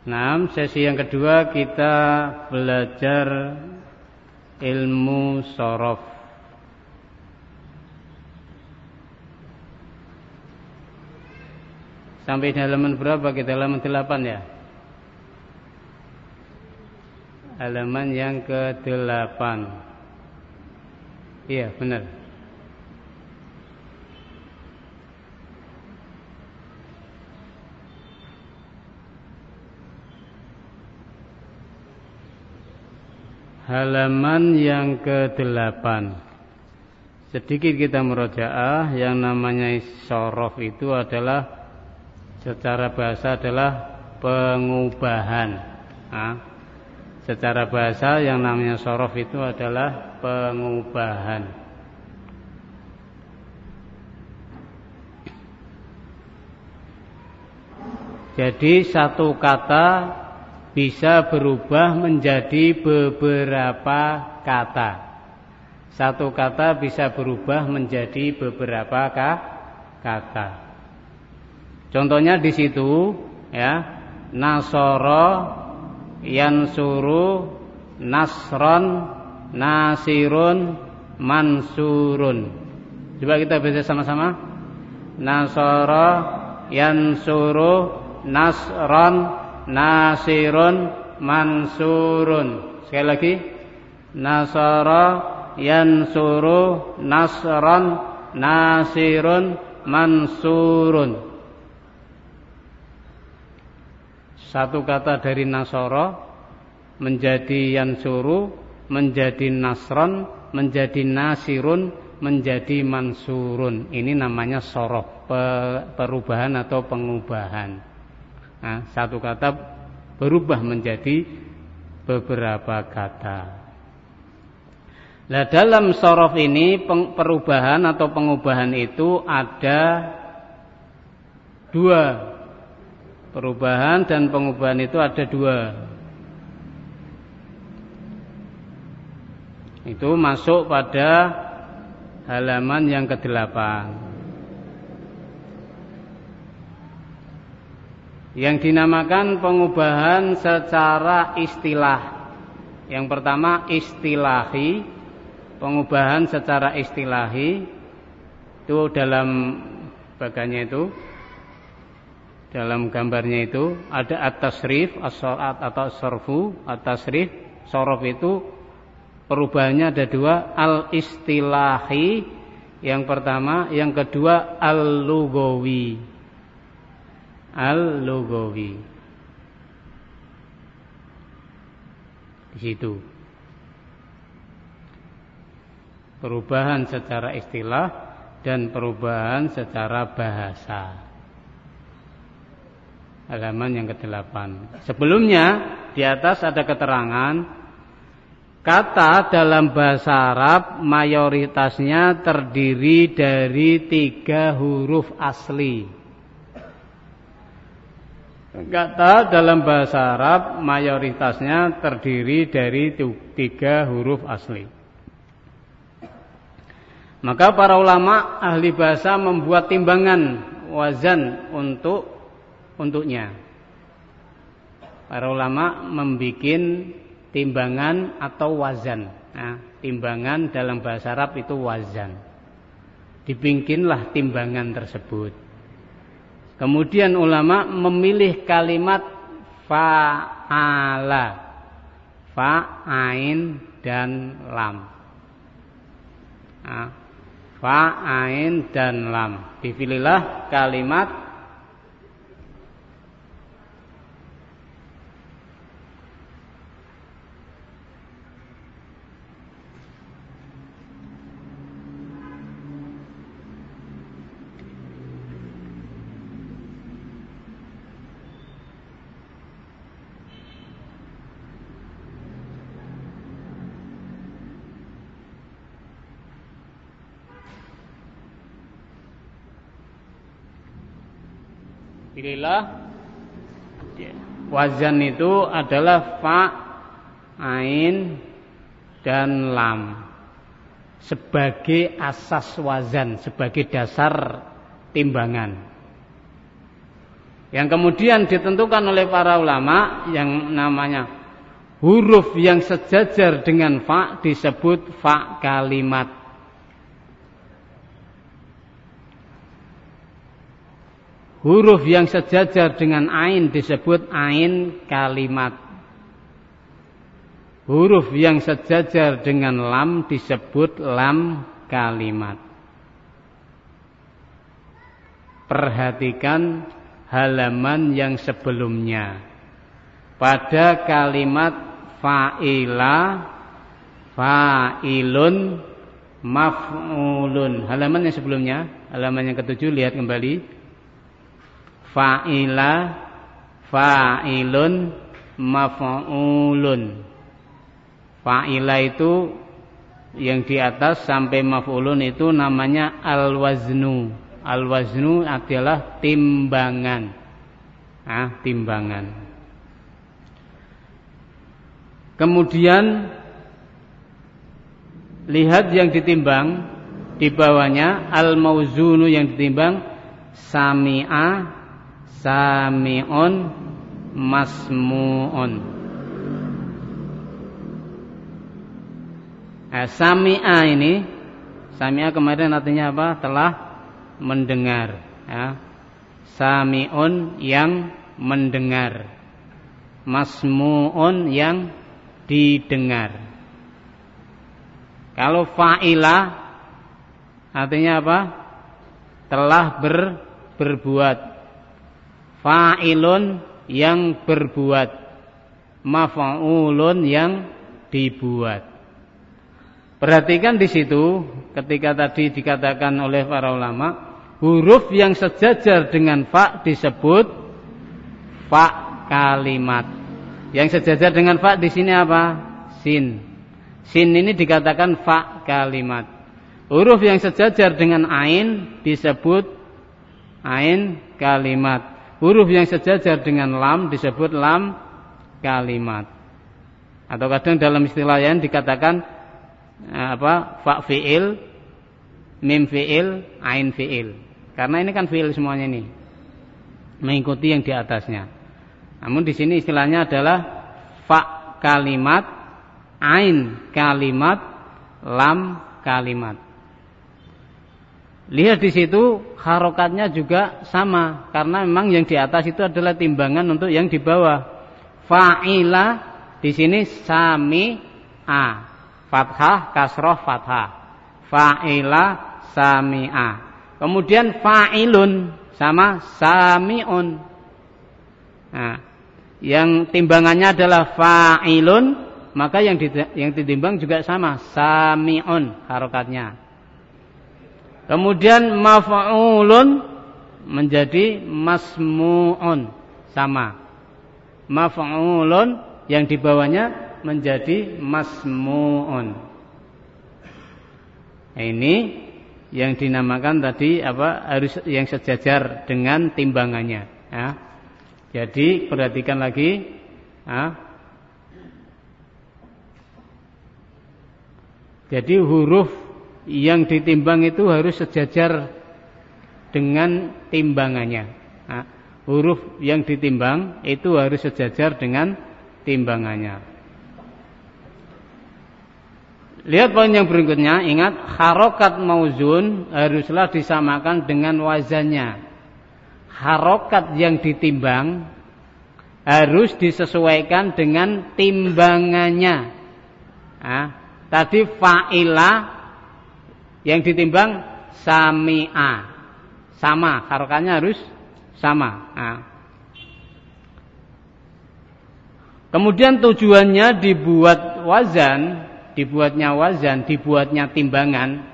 Nah, sesi yang kedua kita belajar ilmu sorof. Sampai di halaman berapa kita? Halaman 8 ya? Halaman yang ke-8. Iya, benar. Halaman yang ke-8 sedikit kita merojaah yang namanya sorof itu adalah secara bahasa adalah pengubahan. Nah, secara bahasa yang namanya sorof itu adalah pengubahan. Jadi satu kata bisa berubah menjadi beberapa kata. Satu kata bisa berubah menjadi beberapa kata. Contohnya di situ ya, nasoro, yansuru, nasron, nasirun, mansurun. Coba kita baca sama-sama. Nasoro, yansuru, nasron, nasirun mansurun. Sekali lagi. Nasara yansuru nasran nasirun mansurun. Satu kata dari nasara menjadi yansuru, menjadi nasron, menjadi nasirun, menjadi mansurun. Ini namanya sorof, perubahan atau pengubahan. Nah, satu kata berubah menjadi beberapa kata. Nah, dalam sorof ini perubahan atau pengubahan itu ada dua. Perubahan dan pengubahan itu ada dua. Itu masuk pada halaman yang ke-8. Yang dinamakan pengubahan secara istilah. Yang pertama istilahi, pengubahan secara istilahi. Itu dalam bagannya itu. Dalam gambarnya itu. Ada at-tasrif atau sorfu at-tasrif sorof itu. Perubahannya ada dua al-istilahi. Yang pertama yang kedua al-lugawi al-lugawi. Di situ. Perubahan secara istilah dan perubahan secara bahasa. Halaman yang ke-8. Sebelumnya di atas ada keterangan Kata dalam bahasa Arab mayoritasnya terdiri dari tiga huruf asli. Kata dalam bahasa Arab mayoritasnya terdiri dari tiga huruf asli. Maka para ulama ahli bahasa membuat timbangan wazan untuk untuknya. Para ulama membuat timbangan atau wazan. Nah, timbangan dalam bahasa Arab itu wazan. Dibingkinlah timbangan tersebut. Kemudian ulama memilih kalimat fa'ala. Fa'ain dan lam. Nah, fa'ain dan lam. Dipilihlah kalimat Pilihlah wazan itu adalah fa, ain dan lam sebagai asas wazan, sebagai dasar timbangan. Yang kemudian ditentukan oleh para ulama yang namanya huruf yang sejajar dengan fa disebut fa kalimat. Huruf yang sejajar dengan ain disebut ain kalimat. Huruf yang sejajar dengan lam disebut lam kalimat. Perhatikan halaman yang sebelumnya. Pada kalimat fa'ila, fa'ilun, maf'ulun. Halaman yang sebelumnya, halaman yang ketujuh, lihat kembali fa'ila fa'ilun maf'ulun. Fa'ila itu yang di atas sampai maf'ulun itu namanya al-waznu. Al-waznu adalah timbangan. Ah timbangan. Kemudian lihat yang ditimbang. Di bawahnya al-mauzunu yang ditimbang sami'a sami'un masmu'un. Eh, sami'a ini sami'a kemarin artinya apa? Telah mendengar ya. sami'un yang mendengar. Masmu'un yang didengar. Kalau fa'ila artinya apa? Telah ber, berbuat fa'ilun yang berbuat maf'ulun yang dibuat. Perhatikan di situ ketika tadi dikatakan oleh para ulama huruf yang sejajar dengan fa disebut fa kalimat. Yang sejajar dengan fa di sini apa? Sin. Sin ini dikatakan fa kalimat. Huruf yang sejajar dengan ain disebut ain kalimat Huruf yang sejajar dengan lam disebut lam kalimat. Atau kadang dalam istilah yang dikatakan eh, apa? fa fiil, mim fiil, ain fiil. Karena ini kan fiil semuanya ini. Mengikuti yang di atasnya. Namun di sini istilahnya adalah fa kalimat, ain kalimat, lam kalimat. Lihat di situ harokatnya juga sama karena memang yang di atas itu adalah timbangan untuk yang di bawah. Fa'ila di sini sami a. Fathah kasroh fathah. Fa'ila sami a. Kemudian fa'ilun sama samiun. Nah, yang timbangannya adalah fa'ilun, maka yang yang ditimbang juga sama samiun harokatnya. Kemudian maf'ulun menjadi masmu'un sama. Maf'ulun yang di bawahnya menjadi masmu'un. Ini yang dinamakan tadi apa harus yang sejajar dengan timbangannya. Ya. Jadi perhatikan lagi. Ya. Jadi huruf yang ditimbang itu harus sejajar dengan timbangannya. Nah, huruf yang ditimbang itu harus sejajar dengan timbangannya. Lihat poin yang berikutnya, ingat harokat mauzun haruslah disamakan dengan wazannya. Harokat yang ditimbang harus disesuaikan dengan timbangannya. Nah, tadi fa'ilah yang ditimbang sami'a. Sama, harokannya harus sama. Nah. Kemudian tujuannya dibuat wazan, dibuatnya wazan, dibuatnya timbangan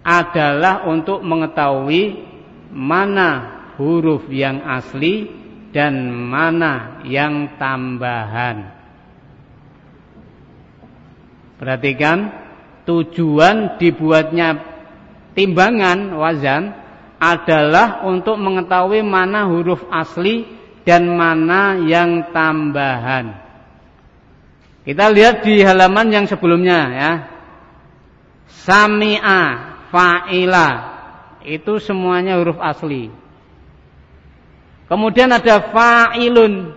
adalah untuk mengetahui mana huruf yang asli dan mana yang tambahan. Perhatikan tujuan dibuatnya timbangan wazan adalah untuk mengetahui mana huruf asli dan mana yang tambahan. Kita lihat di halaman yang sebelumnya ya. Sami'a, fa'ila itu semuanya huruf asli. Kemudian ada fa'ilun.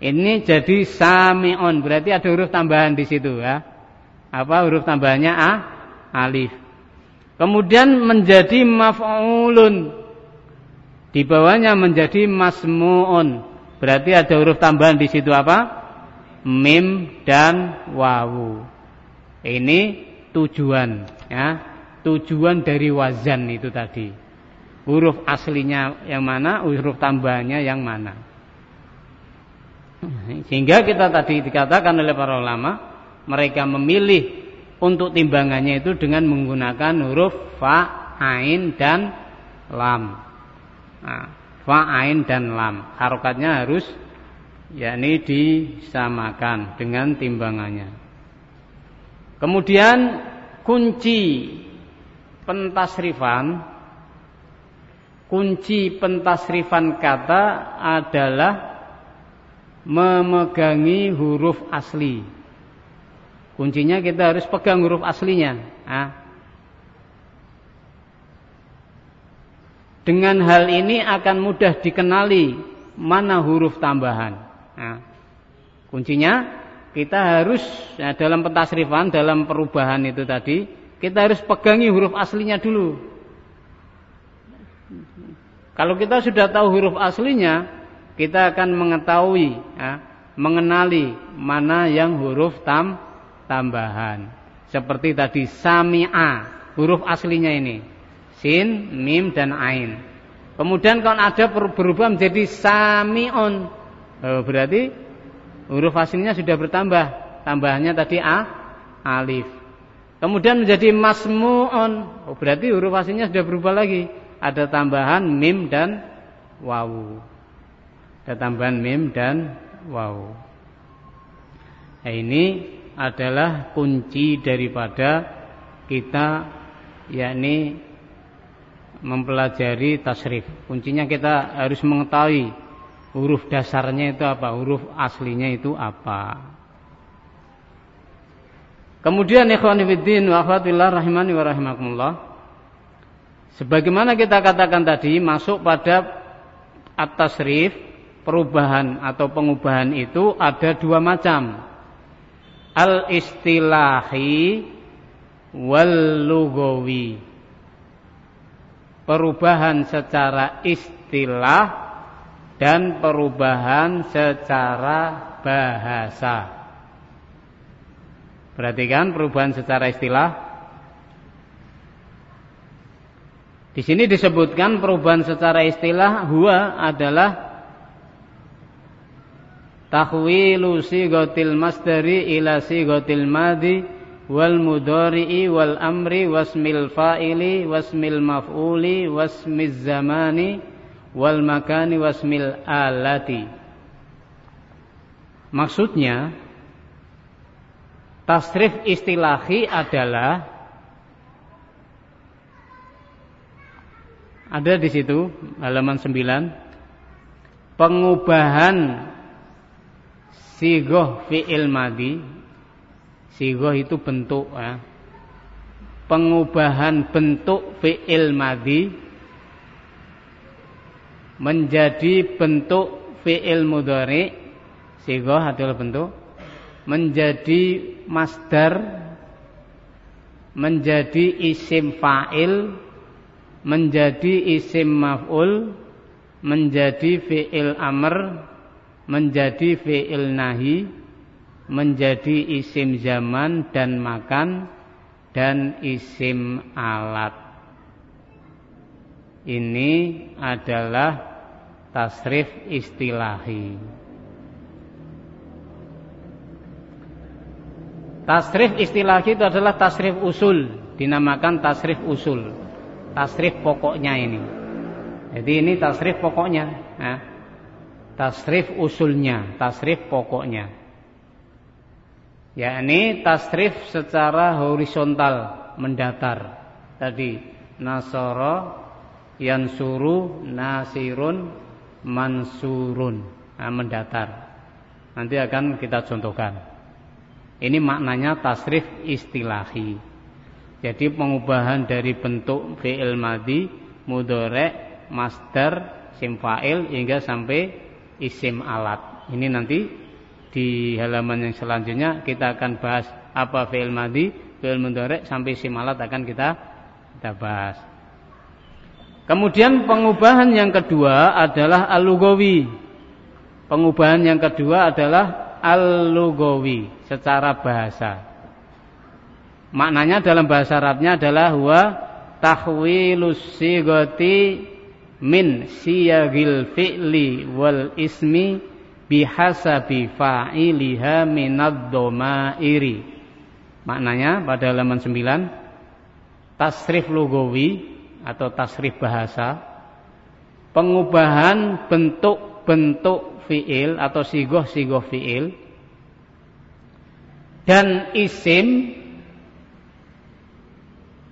Ini jadi sami'un. Berarti ada huruf tambahan di situ ya. Apa huruf tambahannya a? Alif. Kemudian menjadi maf'ulun. Di bawahnya menjadi masmu'un. Berarti ada huruf tambahan di situ apa? Mim dan wawu. Ini tujuan ya. Tujuan dari wazan itu tadi huruf aslinya yang mana, huruf tambahannya yang mana. Sehingga kita tadi dikatakan oleh para ulama, mereka memilih untuk timbangannya itu dengan menggunakan huruf fa, ain dan lam. Nah, fa, ain dan lam. Harokatnya harus yakni disamakan dengan timbangannya. Kemudian kunci pentasrifan kunci pentasrifan kata adalah memegangi huruf asli. Kuncinya kita harus pegang huruf aslinya. Nah. Dengan hal ini akan mudah dikenali mana huruf tambahan. Nah. Kuncinya kita harus ya, dalam pentasrifan, dalam perubahan itu tadi, kita harus pegangi huruf aslinya dulu. Kalau kita sudah tahu huruf aslinya, kita akan mengetahui, ya, mengenali mana yang huruf tam tambahan. Seperti tadi sami'a, huruf aslinya ini. Sin, mim dan ain. Kemudian kalau ada berubah menjadi sami'un. Oh, berarti huruf aslinya sudah bertambah. Tambahannya tadi a, alif. Kemudian menjadi masmu'un. Oh, berarti huruf aslinya sudah berubah lagi ada tambahan mim dan wawu. Ada tambahan mim dan wawu. Nah, ini adalah kunci daripada kita yakni mempelajari tasrif. Kuncinya kita harus mengetahui huruf dasarnya itu apa, huruf aslinya itu apa. Kemudian ikhwan fillah wa akhwatillah rahimani wa rahimakumullah. Sebagaimana kita katakan tadi masuk pada atas rif perubahan atau pengubahan itu ada dua macam. Al istilahi wal lugawi. Perubahan secara istilah dan perubahan secara bahasa. Perhatikan perubahan secara istilah Di sini disebutkan perubahan secara istilah huwa adalah tahwilu sigotil masdari ila sigotil madi wal mudari'i wal amri wasmil fa'ili wasmil maf'uli wasmiz zamani wal makani wasmil alati. Maksudnya tasrif istilahi adalah Ada di situ halaman 9 pengubahan sigoh fi'il madi. Sigoh itu bentuk ya. pengubahan bentuk fi'il madi menjadi bentuk fi'il mudhari. Sigoh adalah bentuk. Menjadi masdar menjadi isim fa'il menjadi isim maf'ul menjadi fi'il amr menjadi fi'il nahi menjadi isim zaman dan makan dan isim alat. Ini adalah tasrif istilahi. Tasrif istilahi itu adalah tasrif usul dinamakan tasrif usul. Tasrif pokoknya ini. Jadi ini tasrif pokoknya, nah, tasrif usulnya, tasrif pokoknya. Ya ini tasrif secara horizontal mendatar. Tadi nasoro, yansuru, nasirun, mansurun, nah, mendatar. Nanti akan kita contohkan. Ini maknanya tasrif istilahi. Jadi pengubahan dari bentuk fi'il madi, mudorek, master, isim fa'il hingga sampai isim alat. Ini nanti di halaman yang selanjutnya kita akan bahas apa fi'il madi, fi'il mudhari sampai isim alat akan kita kita bahas. Kemudian pengubahan yang kedua adalah al-lugawi. Pengubahan yang kedua adalah al-lugawi secara bahasa. Maknanya dalam bahasa Arabnya adalah huwa tahwilus sigati min siyagil fi'li wal ismi bihasabi fa'iliha minad domairi. Maknanya pada halaman 9 tasrif lugawi atau tasrif bahasa pengubahan bentuk-bentuk fiil atau sigoh-sigoh fiil dan isim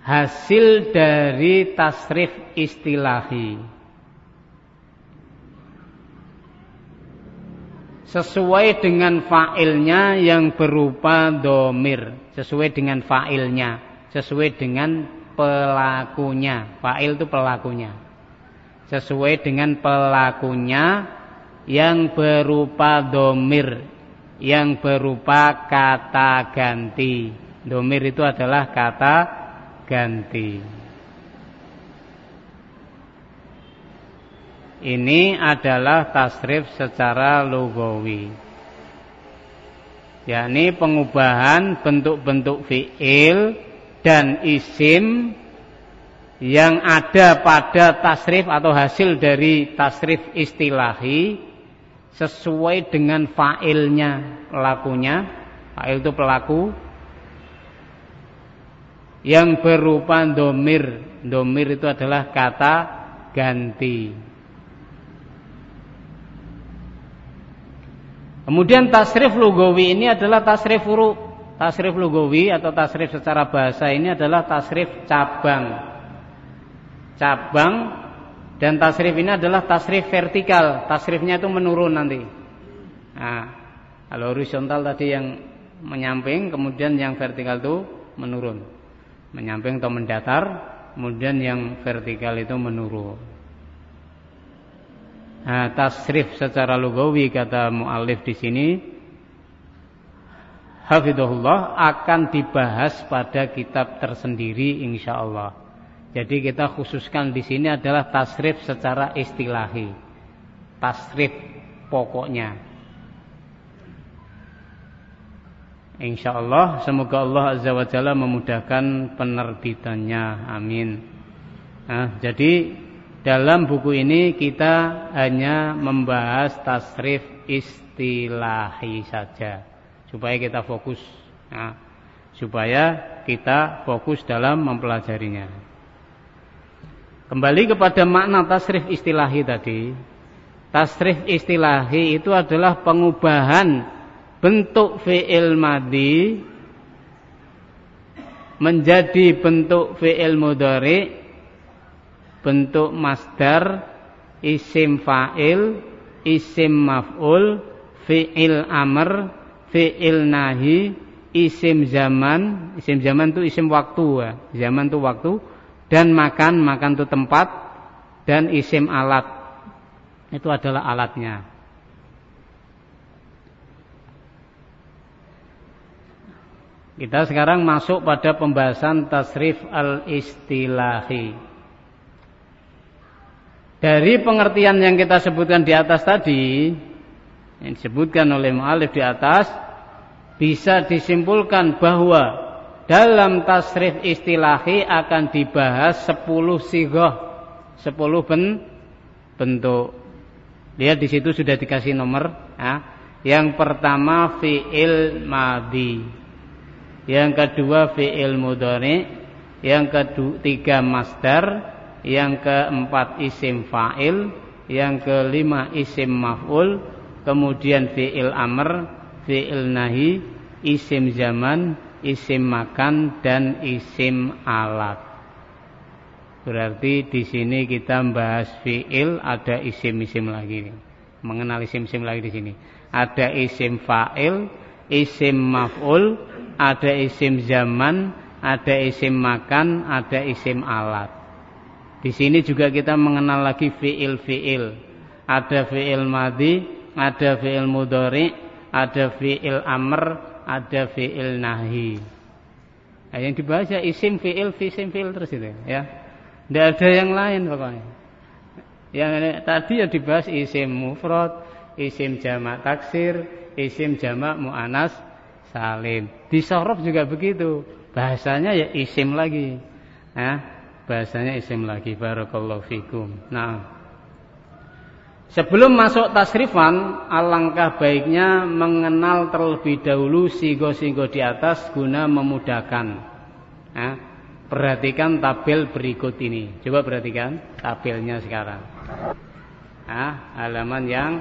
hasil dari tasrif istilahi sesuai dengan fa'ilnya yang berupa domir. Sesuai dengan fa'ilnya. Sesuai dengan pelakunya. Fa'il itu pelakunya. Sesuai dengan pelakunya yang berupa domir. Yang berupa kata ganti. Domir itu adalah kata ganti. Ini adalah tasrif secara lugawi. yakni pengubahan bentuk-bentuk fiil dan isim yang ada pada tasrif atau hasil dari tasrif istilahi sesuai dengan fa'ilnya pelakunya fa'il itu pelaku yang berupa domir. Domir itu adalah kata ganti. Kemudian tasrif lugawi ini adalah tasrif huruf. Tasrif lugawi atau tasrif secara bahasa ini adalah tasrif cabang. Cabang dan tasrif ini adalah tasrif vertikal. Tasrifnya itu menurun nanti. Nah, kalau horizontal tadi yang menyamping, kemudian yang vertikal itu menurun menyamping atau mendatar, kemudian yang vertikal itu menurun. Nah, tasrif secara lugawi kata muallif di sini hafidhullah akan dibahas pada kitab tersendiri insyaallah. Jadi kita khususkan di sini adalah tasrif secara istilahi. Tasrif pokoknya. Insya Allah semoga Allah Azza wa Jalla memudahkan penerbitannya. Amin. Nah, jadi dalam buku ini kita hanya membahas tasrif istilahi saja supaya kita fokus. Nah, supaya kita fokus dalam mempelajarinya. Kembali kepada makna tasrif istilahi tadi. Tasrif istilahi itu adalah pengubahan bentuk fi'il madi menjadi bentuk fi'il mudhari bentuk masdar isim fa'il isim maf'ul fi'il amr fi'il nahi isim zaman isim zaman itu isim waktu ya. zaman itu waktu dan makan makan itu tempat dan isim alat itu adalah alatnya Kita sekarang masuk pada pembahasan tasrif al-istilahi. Dari pengertian yang kita sebutkan di atas tadi, yang disebutkan oleh mu'alif di atas, bisa disimpulkan bahwa dalam tasrif istilahi akan dibahas 10 sigoh, 10 ben, bentuk. Lihat di situ sudah dikasih nomor. Ya. Yang pertama fi'il madi yang kedua fi'il mudhari, yang ketiga masdar, yang keempat isim fa'il, yang kelima isim maf'ul, kemudian fi'il amr, fi'il nahi, isim zaman, isim makan dan isim alat. Berarti di sini kita membahas fi'il ada isim-isim lagi Mengenal isim-isim lagi di sini. Ada isim fa'il, isim maf'ul, ada isim zaman, ada isim makan, ada isim alat. Di sini juga kita mengenal lagi fiil-fiil. Ada fiil madhi, ada fiil mudhari, ada fiil amr, ada fiil nahi. Nah, yang dibahas ya isim fiil, isim fiil terus itu ya. Tidak ada yang lain pokoknya. Yang tadi ya dibahas isim mufrad, isim jamak taksir, isim jamak muannas salim. Di juga begitu. Bahasanya ya isim lagi. Ya bahasanya isim lagi barakallahu fikum. Nah, sebelum masuk tasrifan, alangkah baiknya mengenal terlebih dahulu sigo-sigo di atas guna memudahkan. Nah, perhatikan tabel berikut ini. Coba perhatikan tabelnya sekarang. Nah, halaman yang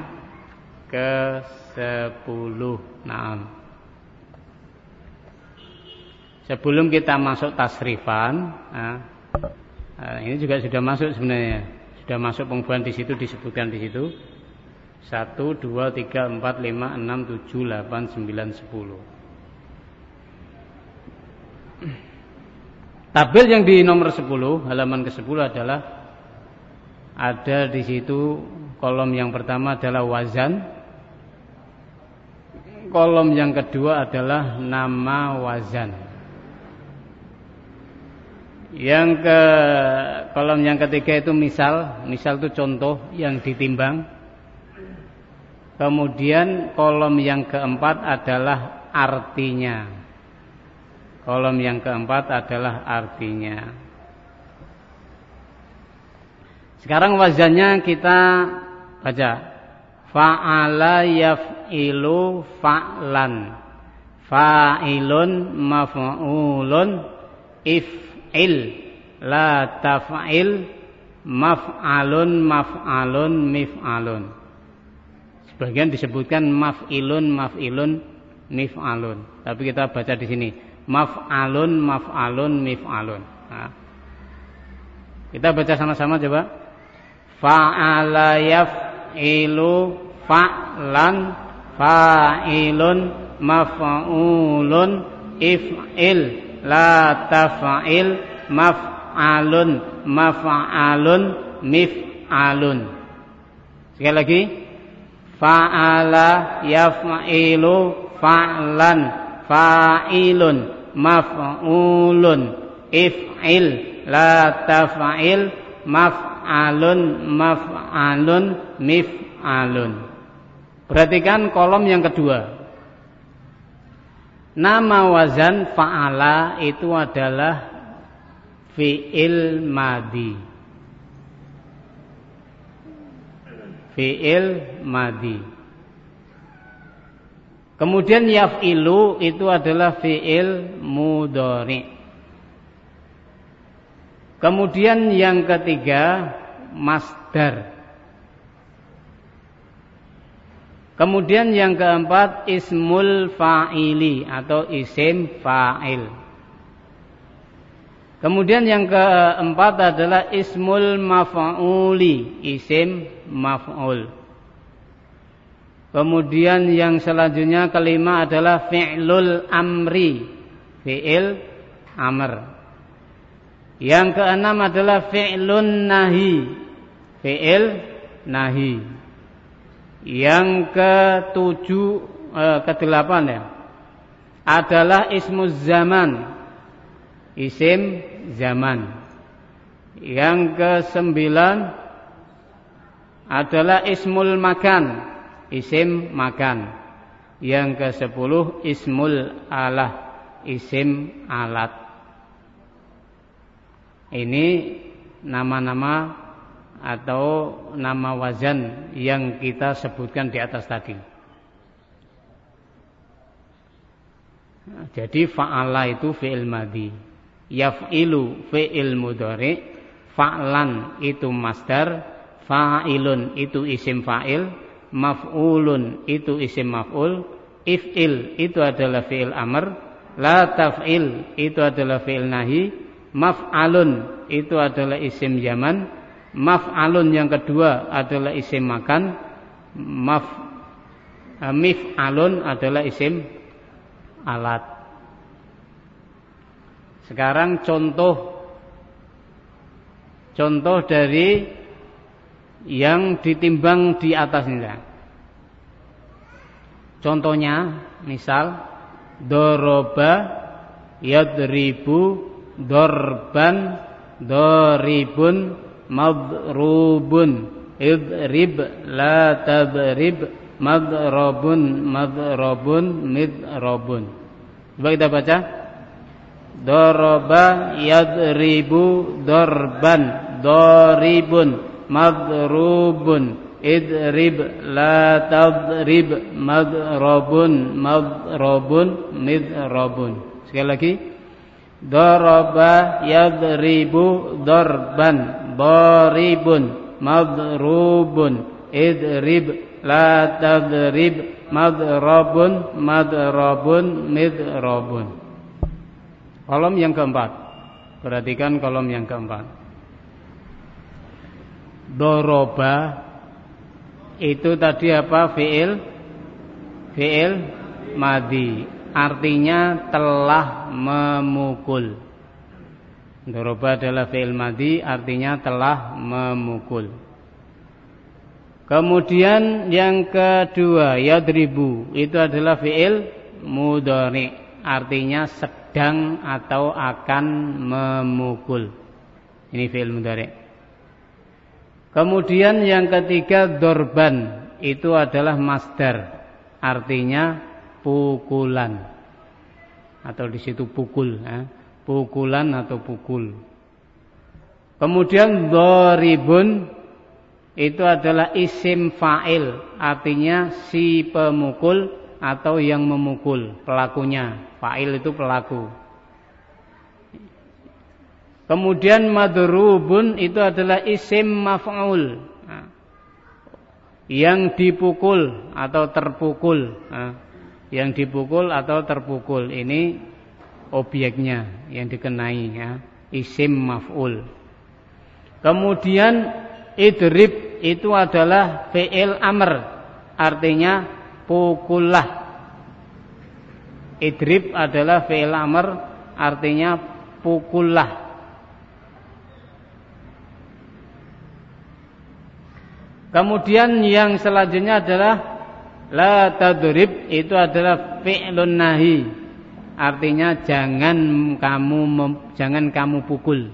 ke-10. Nah, Sebelum kita masuk tasrifan, Nah, ini juga sudah masuk sebenarnya. Sudah masuk pengumuman di situ disebutkan di situ. 1 2 3 4 5 6 7 8 9 10. Tabel yang di nomor 10, halaman ke-10 adalah ada di situ kolom yang pertama adalah wazan. Kolom yang kedua adalah nama wazan. Yang ke kolom yang ketiga itu misal, misal itu contoh yang ditimbang. Kemudian kolom yang keempat adalah artinya. Kolom yang keempat adalah artinya. Sekarang wazannya kita baca. Fa'ala yaf'ilu fa'lan. Fa'ilun maf'ulun if il. La taf'il maf'alun maf'alun mif'alun. Sebagian disebutkan maf'ilun maf'ilun mif'alun. Tapi kita baca di sini. Maf'alun maf'alun mif'alun. Nah. kita baca sama-sama coba. Fa'ala yaf'ilu fa'lan fa'ilun maf'ulun if'il la tafa'il maf'alun maf'alun mif'alun. Sekali lagi. Fa'ala yaf'ilu fa'lan fa'ilun maf'ulun. If'il la tafa'il maf'alun maf'alun mif'alun. Perhatikan kolom yang kedua Nama wazan fa'ala itu adalah fi'il madi. Fi'il madi. Kemudian yaf'ilu itu adalah fi'il mudhari. Kemudian yang ketiga masdar. Kemudian yang keempat ismul fa'ili atau isim fa'il. Kemudian yang keempat adalah ismul maf'uli, isim maf'ul. Kemudian yang selanjutnya kelima adalah fi'lul amri, fi'il amr. Yang keenam adalah fi'lun nahi, fi'il nahi. Yang ketujuh eh, kedelapan ya adalah ismu zaman, isim zaman. Yang kesembilan adalah ismul makan, isim makan. Yang kesepuluh ismul alah, isim alat. Ini nama-nama atau nama wazan yang kita sebutkan di atas tadi. Jadi fa'ala itu fi'il madhi. Yaf'ilu fi'il mudhari, fa'lan itu masdar, fa'ilun itu isim fa'il, maf'ulun itu isim maf'ul, if'il itu adalah fi'il amr, la taf'il itu adalah fi'il nahi, maf'alun itu adalah isim zaman, Maf'alun yang kedua adalah isim makan. Maf eh, mif'alun adalah isim alat. Sekarang contoh contoh dari yang ditimbang di atasnya. Contohnya, misal doroba yadribu dorban doribun madrubun idrib la tadrib. Madrobun madrobun midrobun coba kita baca. Doroba yadribu dorban. Doribun madrubun idrib la tadrib. Madrobun madrobun midrobun sekali lagi. Daraba yadribu darban daribun madrubun. Idrib la tadrib madrabun madrabun midrabun kolom yang keempat. Perhatikan kolom yang keempat. Doroba itu tadi apa? Fiil? Fiil? Madi. Artinya telah memukul doroba adalah fiil madi artinya telah memukul. Kemudian yang kedua yadribu itu adalah fiil mudhari artinya sedang atau akan memukul. Ini fiil mudhari. Kemudian yang ketiga dorban itu adalah masdar, artinya pukulan. Atau di situ pukul, ya. Pukulan atau pukul. Kemudian doribun itu adalah isim fa'il, artinya si pemukul atau yang memukul pelakunya. Fa'il itu pelaku. Kemudian madrubun itu adalah isim maf'ul. Yang dipukul atau terpukul. Yang dipukul atau terpukul ini objeknya yang dikenai ya, isim maf'ul. Kemudian idrib itu adalah fi'il amr, artinya pukullah. Idrib adalah fi'il amr, artinya pukullah. Kemudian yang selanjutnya adalah la tadrib itu adalah fi'lun nahi. Artinya jangan kamu jangan kamu pukul.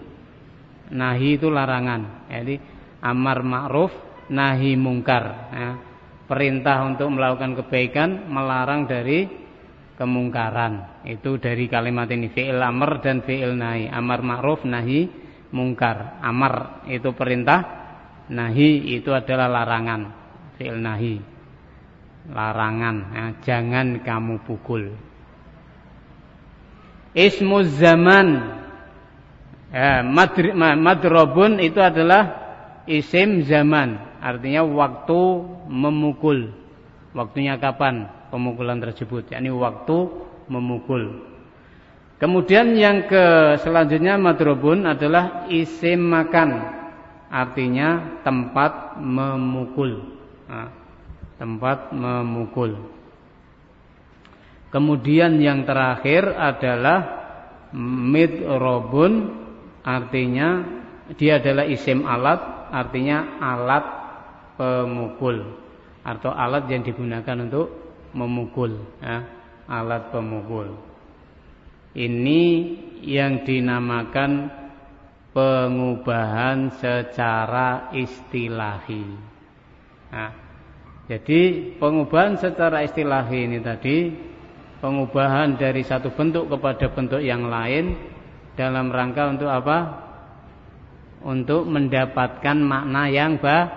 Nahi itu larangan. Jadi amar ma'ruf, nahi mungkar. Ya. Perintah untuk melakukan kebaikan, melarang dari kemungkaran. Itu dari kalimat ini fi'il amr dan fi'il nahi. Amar ma'ruf, nahi mungkar. Amar itu perintah, Nahi itu adalah larangan. Fi'il nahi. Larangan. Ya, jangan kamu pukul. Ismu zaman. Ya, madri, madrobun itu adalah isim zaman. Artinya waktu memukul. Waktunya kapan pemukulan tersebut. yakni waktu memukul. Kemudian yang ke selanjutnya madrobun adalah isim makan artinya tempat memukul. Nah, tempat memukul. Kemudian yang terakhir adalah midrobun artinya dia adalah isim alat artinya alat pemukul atau alat yang digunakan untuk memukul ya, alat pemukul. Ini yang dinamakan pengubahan secara istilahi. Nah, jadi pengubahan secara istilahi ini tadi pengubahan dari satu bentuk kepada bentuk yang lain dalam rangka untuk apa? Untuk mendapatkan makna yang ba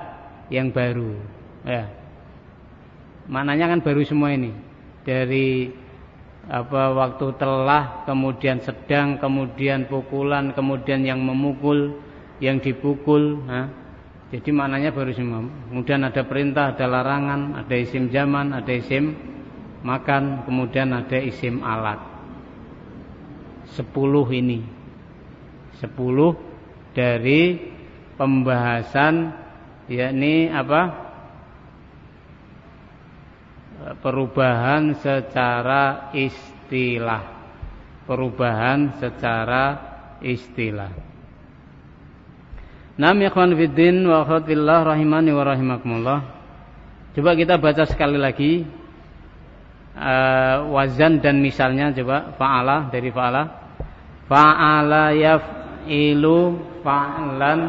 yang baru. Ya. Maknanya kan baru semua ini. Dari apa waktu telah kemudian sedang kemudian pukulan kemudian yang memukul yang dipukul ha? jadi maknanya baru semua kemudian ada perintah ada larangan ada isim zaman ada isim makan kemudian ada isim alat sepuluh ini sepuluh dari pembahasan yakni apa perubahan secara istilah. Perubahan secara istilah. Nam ikhwan fiddin wa akhwat rahimani wa rahimakumullah. Coba kita baca sekali lagi uh, wazan dan misalnya coba fa'ala dari fa'ala. Fa'ala yaf'ilu fa'lan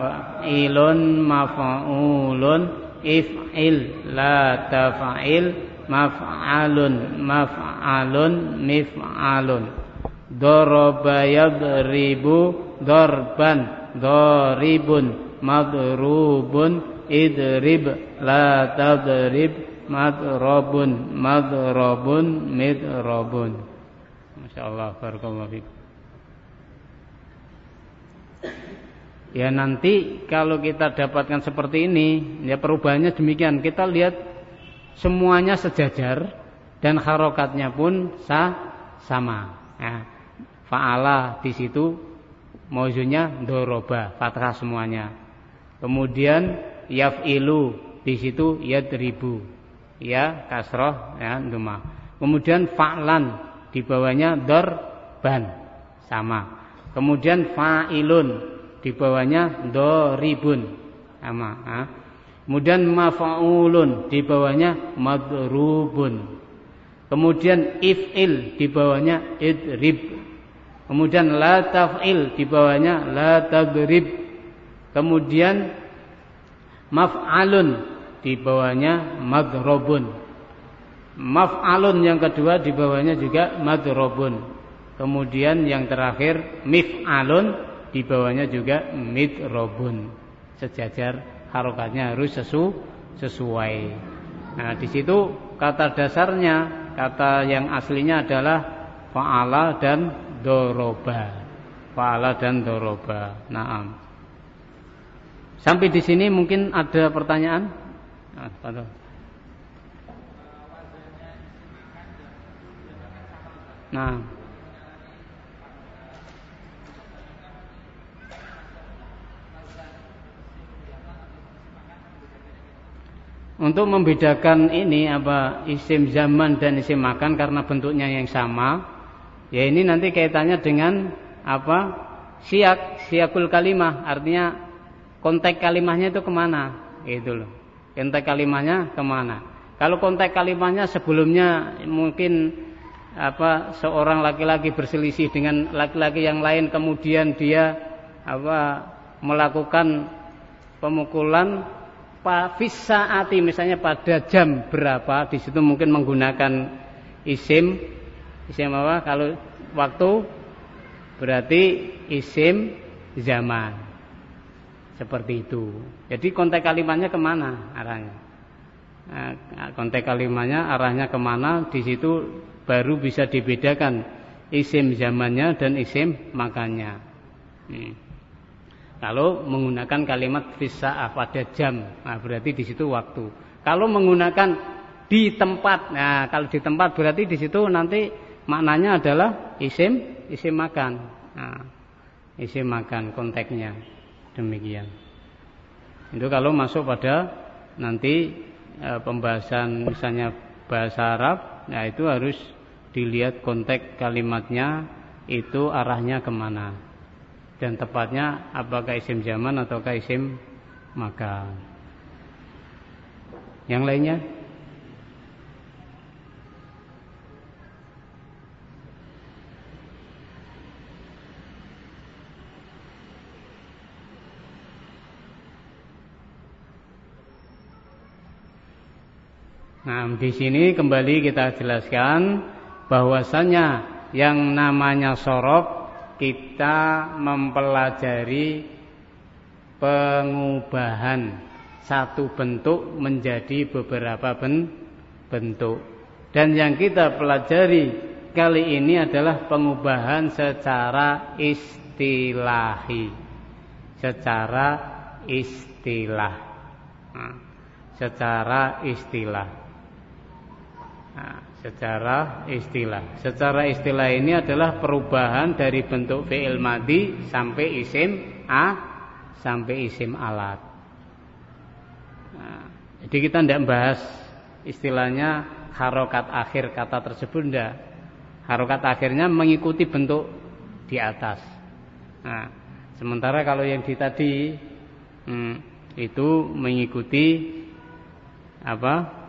wa ilun maf'ulun. If'il la taf'il maf'alun maf'alun mif'alun. Daraba yadribu darban daribun madrubun. Idrib la tadrib madrobun madrobun midrobun Masya Allah Barakallahu fikum Ya nanti kalau kita dapatkan seperti ini Ya perubahannya demikian Kita lihat semuanya sejajar Dan harokatnya pun sah, sama ya, Fa'ala di situ Mauzunya doroba, fathah semuanya. Kemudian yaf'ilu di situ yadribu. Ya, kasroh ya, duma. Kemudian fa'lan di bawahnya dorban sama. Kemudian fa'ilun di bawahnya doribun sama. Ha? Kemudian mafa'ulun di bawahnya madrubun. Kemudian if'il di bawahnya idrib Kemudian la taf'il di bawahnya la tagrib. Kemudian maf'alun di bawahnya madrobun. Maf'alun yang kedua di bawahnya juga madrobun. Kemudian yang terakhir mif'alun di bawahnya juga midrobun. Sejajar harokatnya harus sesu, sesuai. Nah, di situ kata dasarnya, kata yang aslinya adalah fa'ala dan doroba. Fa'ala dan doroba. Naam. Sampai di sini mungkin ada pertanyaan? Nah, Nah. Untuk membedakan ini apa isim zaman dan isim makan karena bentuknya yang sama, Ya ini nanti kaitannya dengan apa? Siak, siakul kalimah, artinya konteks kalimahnya itu ke mana? Itu loh. Konteks kalimahnya ke mana? Kalau konteks kalimahnya sebelumnya mungkin apa seorang laki-laki berselisih dengan laki-laki yang lain kemudian dia apa melakukan pemukulan fisaati misalnya pada jam berapa di situ mungkin menggunakan isim Isim apa? Kalau waktu berarti isim zaman. Seperti itu. Jadi konteks kalimatnya ke mana arahnya? Nah, konteks kalimatnya arahnya ke mana? Di situ baru bisa dibedakan isim zamannya dan isim makannya. Hmm. Kalau menggunakan kalimat fisa'ah pada jam, nah berarti di situ waktu. Kalau menggunakan di tempat, nah kalau di tempat berarti di situ nanti maknanya adalah isim isim makan. Nah, isim makan konteksnya demikian. Itu kalau masuk pada nanti e, pembahasan misalnya bahasa Arab, nah itu harus dilihat konteks kalimatnya itu arahnya ke mana dan tepatnya apakah isim zaman ataukah isim makan. Yang lainnya? Nah, di sini kembali kita jelaskan bahwasanya yang namanya sorok kita mempelajari pengubahan satu bentuk menjadi beberapa bentuk. Dan yang kita pelajari kali ini adalah pengubahan secara istilahi. Secara istilah. Nah, secara istilah. Secara istilah. Secara istilah ini adalah perubahan dari bentuk fi'il madi sampai isim a sampai isim alat. Nah, jadi kita tidak bahas istilahnya harokat akhir kata tersebut tidak. Harokat akhirnya mengikuti bentuk di atas. Nah, Sementara kalau yang di tadi hmm, itu mengikuti apa?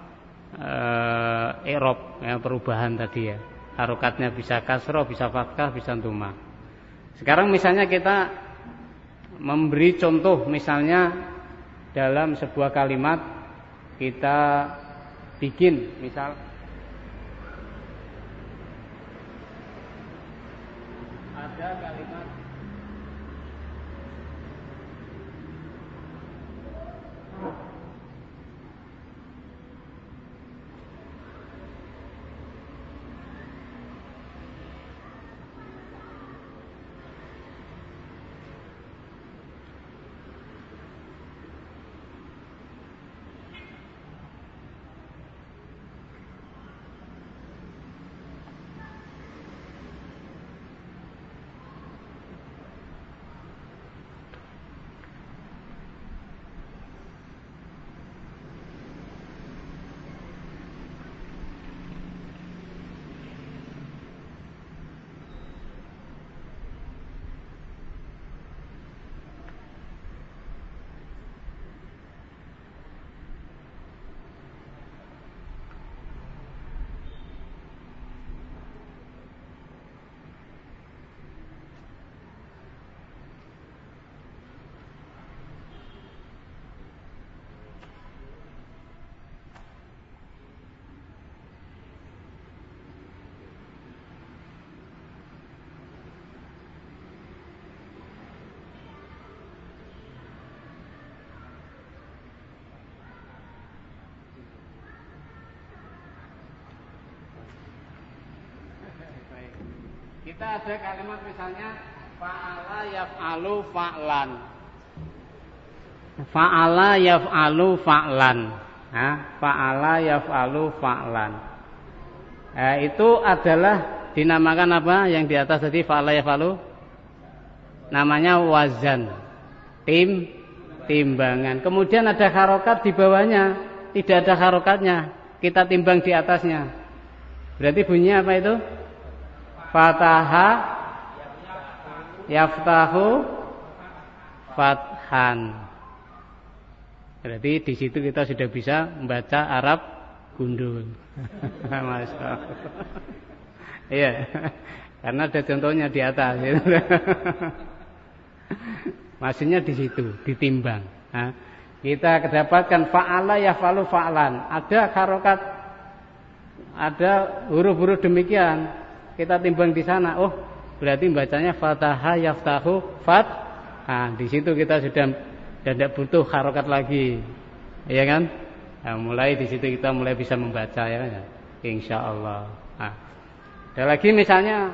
Eh, erob ya, perubahan tadi ya. Harokatnya bisa kasroh, bisa fatkah, bisa tumah. Sekarang misalnya kita memberi contoh misalnya dalam sebuah kalimat kita bikin misal ada kalimat Kita ada kalimat misalnya fa'ala yaf'alu fa'lan. Fa'ala yaf'alu fa'lan. Nah, fa'ala yaf'alu fa'lan. Nah, itu adalah dinamakan apa yang di atas tadi fa'ala yaf'alu? Namanya wazan. Tim timbangan. Kemudian ada harokat di bawahnya, tidak ada harokatnya. Kita timbang di atasnya. Berarti bunyinya apa itu? Fataha yaftahu fathan. Berarti di situ kita sudah bisa membaca Arab gundul. Masya Iya. Karena ada contohnya di atas. Maksudnya di situ, ditimbang. Nah, kita kedapatkan fa'ala yafalu fa'lan. Ada karokat, ada huruf-huruf demikian kita timbang di sana, oh berarti bacanya fataha yaftahu fat. Nah, di situ kita sudah tidak butuh harokat lagi, ya kan? Nah, mulai di situ kita mulai bisa membaca ya, kan? insya Allah. Nah, ada lagi misalnya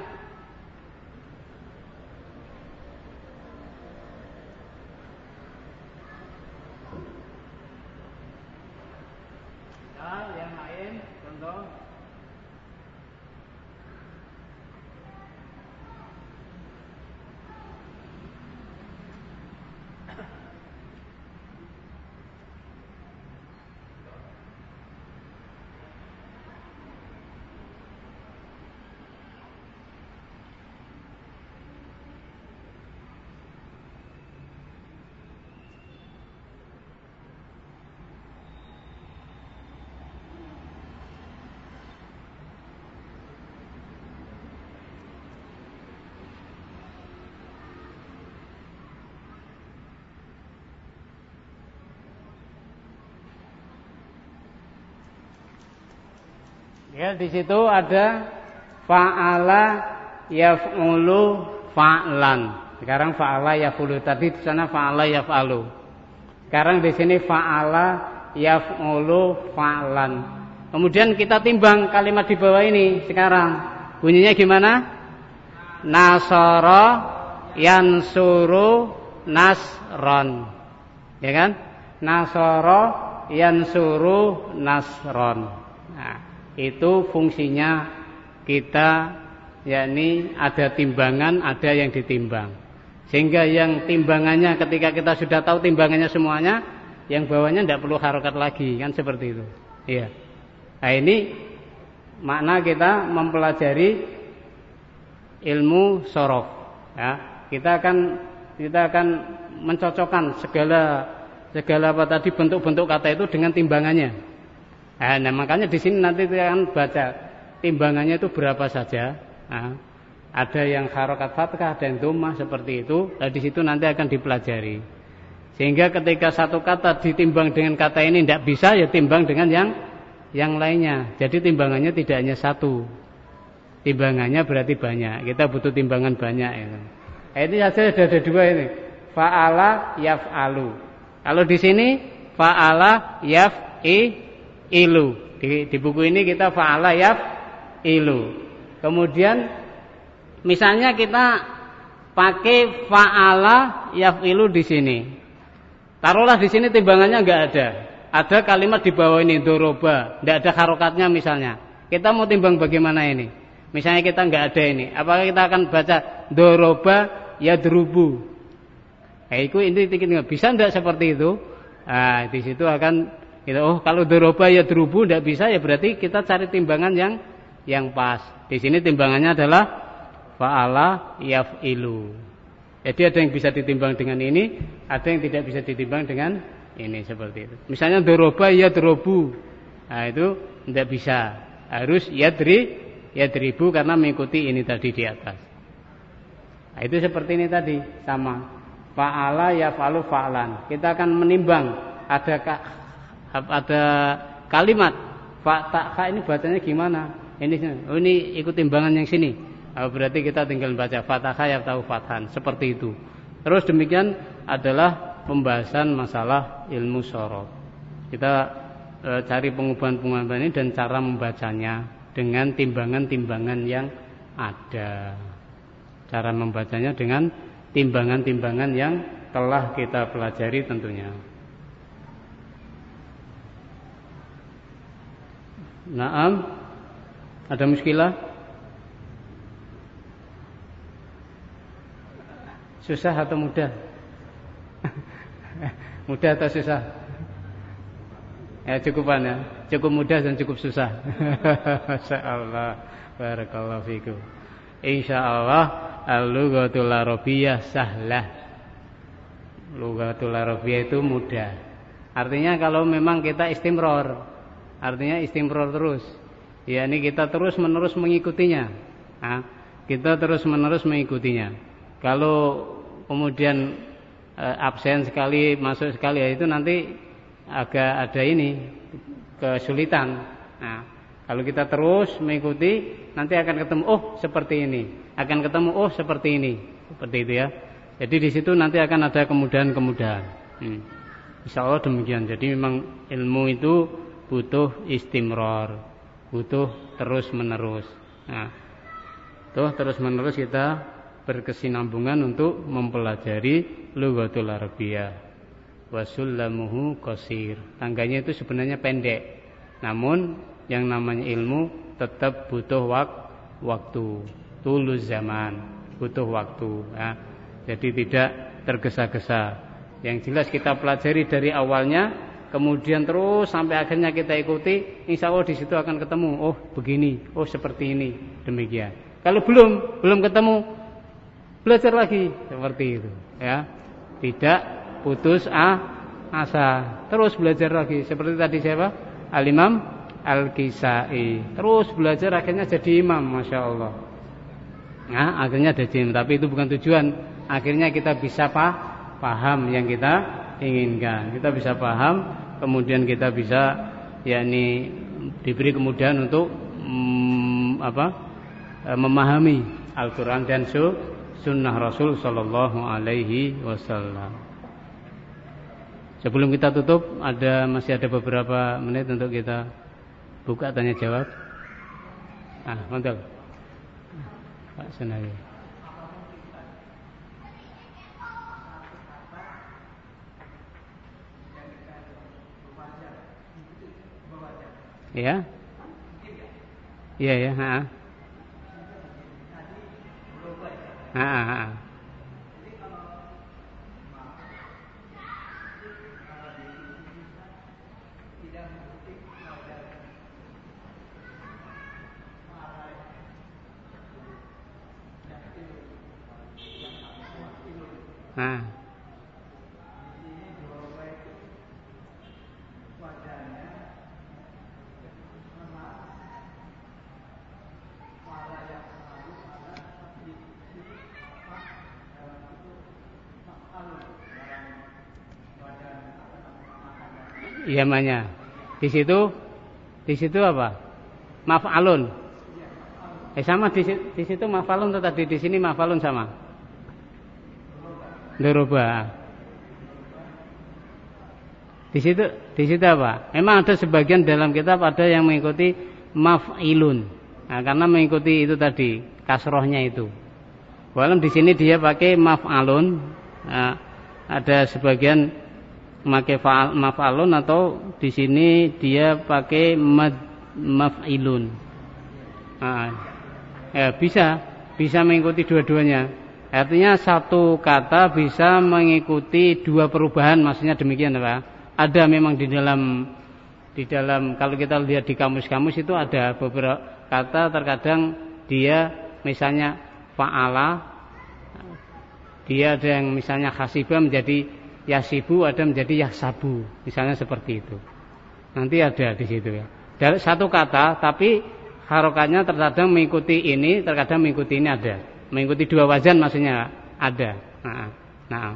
Ya, di situ ada fa'ala yaf'ulu fa'lan. Sekarang fa'ala yaf'ulu tadi di sana fa'ala yaf'alu. Sekarang di sini fa'ala yaf'ulu fa'lan. Kemudian kita timbang kalimat di bawah ini sekarang. Bunyinya gimana? Nasara yansuru nasron. Ya kan? Nasara yansuru nasron. Itu fungsinya kita yakni ada timbangan, ada yang ditimbang. Sehingga yang timbangannya ketika kita sudah tahu timbangannya semuanya, yang bawahnya tidak perlu harokat lagi, kan seperti itu. Iya. Nah ini makna kita mempelajari ilmu sorof. Ya, kita akan kita akan mencocokkan segala segala apa tadi bentuk-bentuk kata itu dengan timbangannya. Nah, nah makanya di sini nanti akan baca timbangannya itu berapa saja. Nah, ada yang harokat fatkah, ada yang domah seperti itu. Nah, di situ nanti akan dipelajari. Sehingga ketika satu kata ditimbang dengan kata ini tidak bisa, ya timbang dengan yang yang lainnya. Jadi timbangannya tidak hanya satu. Timbangannya berarti banyak. Kita butuh timbangan banyak. Ya. Nah, ini saja sudah ada dua ini. Fa'ala yaf'alu. Kalau di sini fa'ala yaf'i ilu. Di, di buku ini kita fa'ala yaf ilu. Kemudian misalnya kita pakai fa'ala yaf'ilu di sini. Taruhlah di sini timbangannya enggak ada. Ada kalimat di bawah ini doroba, tidak ada harokatnya misalnya. Kita mau timbang bagaimana ini? Misalnya kita enggak ada ini, apakah kita akan baca doroba ya derubu? Eh, itu ini bisa enggak seperti itu? Nah, di situ akan kita oh kalau doroba ya derubu tidak bisa ya berarti kita cari timbangan yang yang pas. Di sini timbangannya adalah faala yaf'ilu. Jadi ada yang bisa ditimbang dengan ini, ada yang tidak bisa ditimbang dengan ini seperti itu. Misalnya doroba ya dorobu. Nah itu tidak bisa. Harus yadri yadribu karena mengikuti ini tadi di atas. Nah, itu seperti ini tadi sama. Fa'ala ya fa'alu fa'lan. Kita akan menimbang ada ada kalimat fa ta ini bacanya gimana? Ini oh ini ikut timbangan yang sini. Oh, berarti kita tinggal baca Fatah ya tahu Fathan seperti itu. Terus demikian adalah pembahasan masalah ilmu sorot. Kita e, cari pengubahan-pengubahan ini dan cara membacanya dengan timbangan-timbangan yang ada. Cara membacanya dengan timbangan-timbangan yang telah kita pelajari tentunya. Naam, ada muskilah? Susah atau mudah? mudah atau susah? Ya cukupan ya. Cukup mudah dan cukup susah. Masya Allah. Barakallahu fikum. Insya Allah al-lughatul arabiyah sahlah. Lughatul arabiyah itu mudah. Artinya kalau memang kita istimror, artinya istimror terus. Ya ini kita terus menerus mengikutinya. Nah, kita terus menerus mengikutinya. Kalau kemudian e, absen sekali masuk sekali ya itu nanti agak ada ini kesulitan. Nah, kalau kita terus mengikuti nanti akan ketemu oh seperti ini, akan ketemu oh seperti ini, seperti itu ya. Jadi di situ nanti akan ada kemudahan-kemudahan. Hmm. Insya Allah demikian. Jadi memang ilmu itu butuh istimror, butuh terus menerus. Nah, tuh terus menerus kita berkesinambungan untuk mempelajari lughatul arabiyah. Wasullamuhu qasir. Tangganya itu sebenarnya pendek. Namun yang namanya ilmu tetap butuh wak waktu, tulus zaman, butuh waktu ya. Jadi tidak tergesa-gesa. Yang jelas kita pelajari dari awalnya kemudian terus sampai akhirnya kita ikuti, insya Allah di situ akan ketemu. Oh begini, oh seperti ini, demikian. Kalau belum, belum ketemu, belajar lagi. Seperti itu ya. Tidak putus ah, asa. Terus belajar lagi. Seperti tadi siapa? Al imam al kisai terus belajar akhirnya jadi imam masya Allah. Nah akhirnya jadi imam. Tapi itu bukan tujuan. Akhirnya kita bisa pa paham yang kita inginkan. Kita bisa paham kemudian kita bisa yakni diberi kemudahan untuk mm, apa eh, memahami Al-Quran dan sunnah Rasul Sallallahu Alaihi Wasallam. Sebelum kita tutup, ada masih ada beberapa menit untuk kita buka tanya jawab. Ah, mantap. Pak Senawi. Ya. Iya ya, ha. Ha, ha. Nah. Yamanya. Di situ di situ apa? Maf'alun. Eh sama di, di situ maf'alun tadi di sini maf'alun sama. Doroba. Di situ di situ apa? Memang ada sebagian dalam kitab ada yang mengikuti maf'ilun. Nah, karena mengikuti itu tadi kasrohnya itu. Walau di sini dia pakai maf'alun. Nah, ada sebagian memakai maf'alun atau di sini dia pakai mad maf'ilun. Nah, ya bisa bisa mengikuti dua-duanya. Artinya satu kata bisa mengikuti dua perubahan, maksudnya demikian Pak. Ada memang di dalam di dalam kalau kita lihat di kamus-kamus itu ada beberapa kata terkadang dia misalnya fa'ala dia ada yang misalnya khasibah menjadi yasibu ada menjadi yasabu misalnya seperti itu. Nanti ada di situ ya. Dari satu kata tapi harokatnya terkadang mengikuti ini terkadang mengikuti ini ada. Mengikuti dua wajan maksudnya ada. Nah, nah.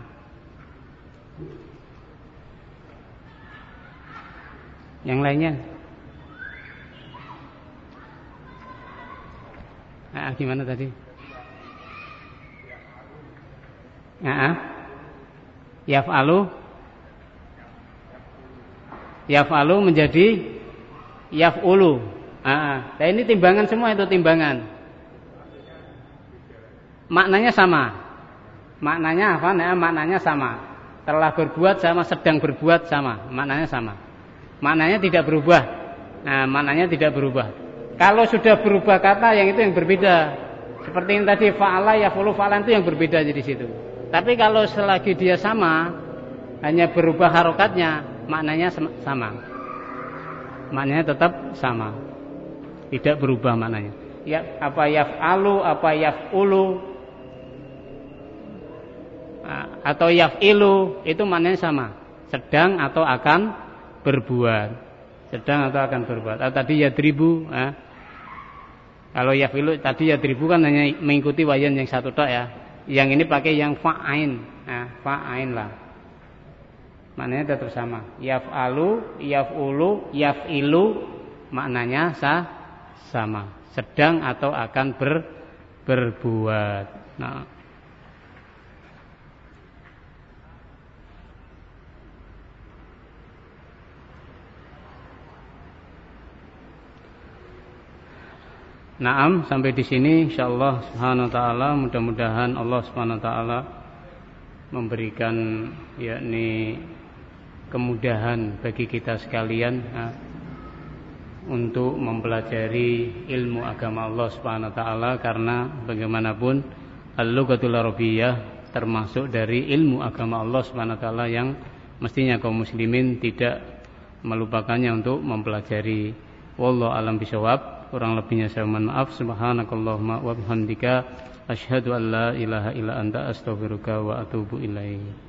yang lainnya? Nah, gimana tadi? Nah, yaf'alu? Yaf'alu menjadi yaf'ulu. Ah, nah ini timbangan semua itu timbangan. Maknanya sama. Maknanya apa? Nah, maknanya sama. Telah berbuat sama sedang berbuat sama. Maknanya sama. Maknanya tidak berubah. Nah maknanya tidak berubah. Kalau sudah berubah kata yang itu yang berbeda. Seperti yang tadi fa'ala ya fa'ala itu yang berbeda di situ tapi kalau selagi dia sama, hanya berubah harokatnya, maknanya sama. Maknanya tetap sama. Tidak berubah maknanya. Ya, apa yaf'alu, apa yaf'ulu, atau yaf'ilu, itu maknanya sama. Sedang atau akan berbuat. Sedang atau akan berbuat. Atau tadi ya tribu. Kalau yaf'ilu tadi ya tribu kan hanya mengikuti wayan yang satu tok ya yang ini pakai yang fa'ain. Nah, fa'ain lah. Maknanya tetap sama. Yaf'alu yaf'ulu yaf'ilu. Maknanya sah sama. Sedang atau akan ber, berbuat. Nah Naam sampai di sini. Insyaallah subhanahu wa taala mudah-mudahan Allah subhanahu wa taala memberikan yakni kemudahan bagi kita sekalian untuk mempelajari ilmu agama Allah Subhanahu wa taala. Karena bagaimanapun al-lughatul arabiyyah termasuk dari ilmu agama Allah Subhanahu wa taala yang mestinya kaum muslimin tidak melupakannya untuk mempelajari. Wallahu alam bisawab kurang lebihnya saya mohon maaf. Subhanakallahumma wa bihamdika. Asyhadu an la ilaha illa anta astaghfiruka wa atubu ilaik